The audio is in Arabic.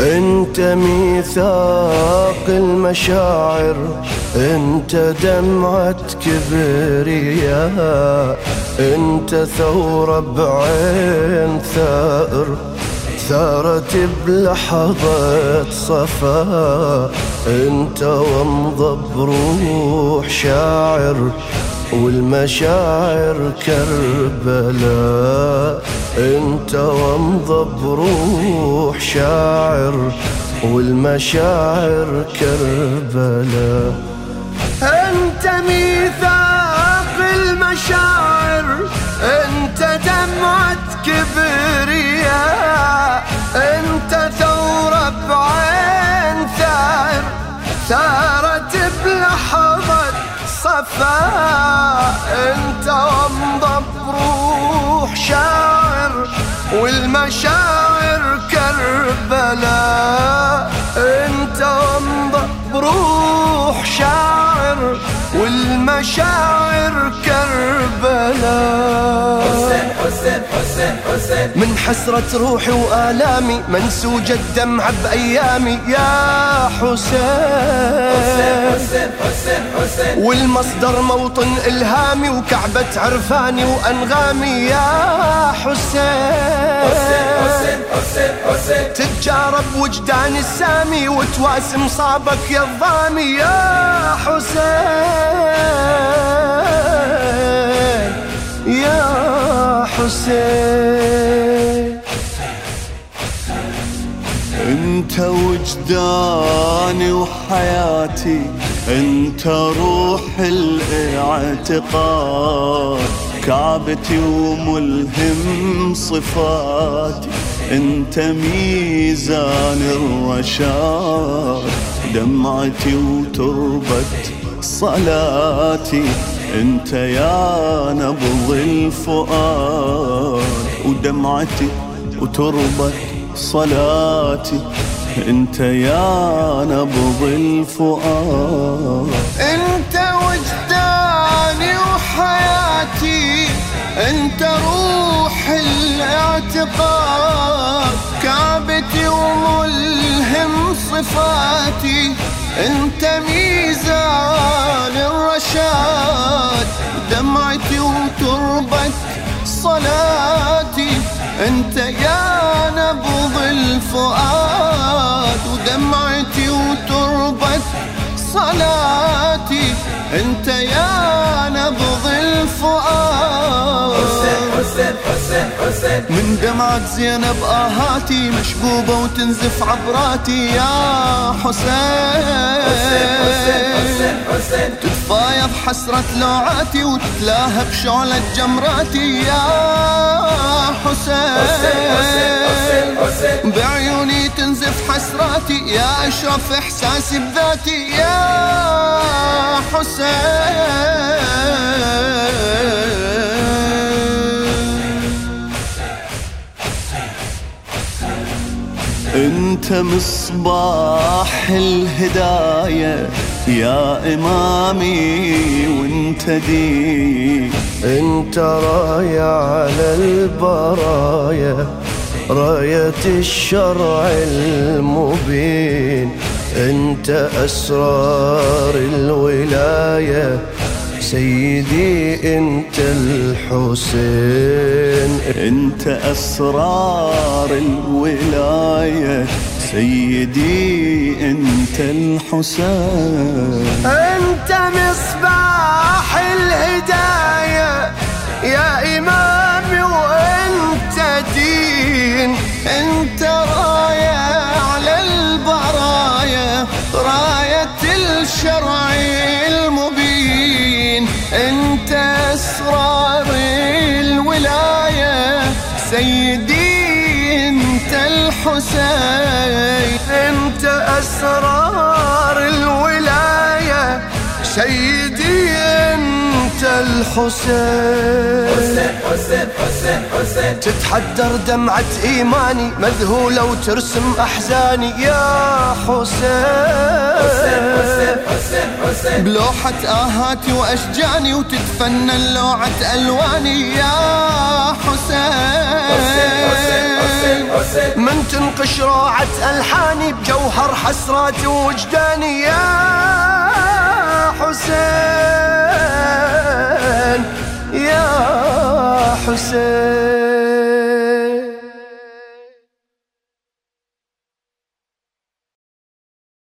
انت ميثاق المشاعر انت دمعة كبرياء انت ثورة بعين ثائر ثارت بلحظة صفاء انت ومضى بروح شاعر. والمشاعر كربلاء انت ومضى بروح شاعر والمشاعر كربلاء. انت ميثاق المشاعر انت دمعة كبرياء انت ثورة بعين ثارت بلحظة صفاء أنت ومضى بروح شاعر والمشاعر كربلاء. أنت ومضى بروح شاعر والمشاعر كربلاء. حسين حسين حسين حسين. من حسرة روحي وآلامي منسوجة الدمع بأيامي. يا حسين. حسين حسين حسين والمصدر موطن إلهامي وكعبة عرفاني وأنغامي. يا حسين. حسين حسين حسين تتجارب وجدان السامي وتواسم صابك يا الضامي يا حسين أنت وجداني وحياتي أنت روح الاعتقاد. كعبتي وملهم صفاتي أنت ميزان الرشاد. دمعتي وتربة صلاتي. انت يا نبض الفؤاد ودمعتي وتربة صلاتي. انت يا نبض الفؤاد. انت وجداني وحياتي انت روح الاعتقاد. كعبتي وملهم صفاتي أنت ميزان الرشاد دمعتي وتربة صلاتي. أنت يا نبض الفؤاد ودمعتي وتربة صلاتي. أنت يا نبض الفؤاد. حسين حسين حسين من دمعة زينب آهاتي مشبوبة وتنزف عبراتي يا حسين. حسين حسين حسين تتفايض حسرة لوعاتي وتتلاهى بشعلة جمراتي يا حسين. حسين بعيوني تنزف حسراتي يا أشرف إحساسي بذاتي يا حسين. أنت مصباح الهداية يا إمامي وأنت دين. أنت راية على البرايا. راية الشرع المبين انت أسرار الولاية. سيدي انت الحسين. انت أسرار الولاية. سيدي انت الحسين. انت مصباح الهداية. يا إمامي وانت دين. أنت راية على البرايا راية الشرع المبين. أنت أسرار الولاية سيدي أنت الحسين. أنت أسرار الولاية سيدي الحسين حسين حسين حسين. تتحدر دمعة إيماني مذهولة وترسم أحزاني. يا حسين حسين حسين حسين بلوحة آهاتي وأشجاني وتتفنن لوعة ألواني. يا حسين حسين حسين حسين من تنقش روعة ألحاني بجوهر حسرات وجداني يا حسين يا حسين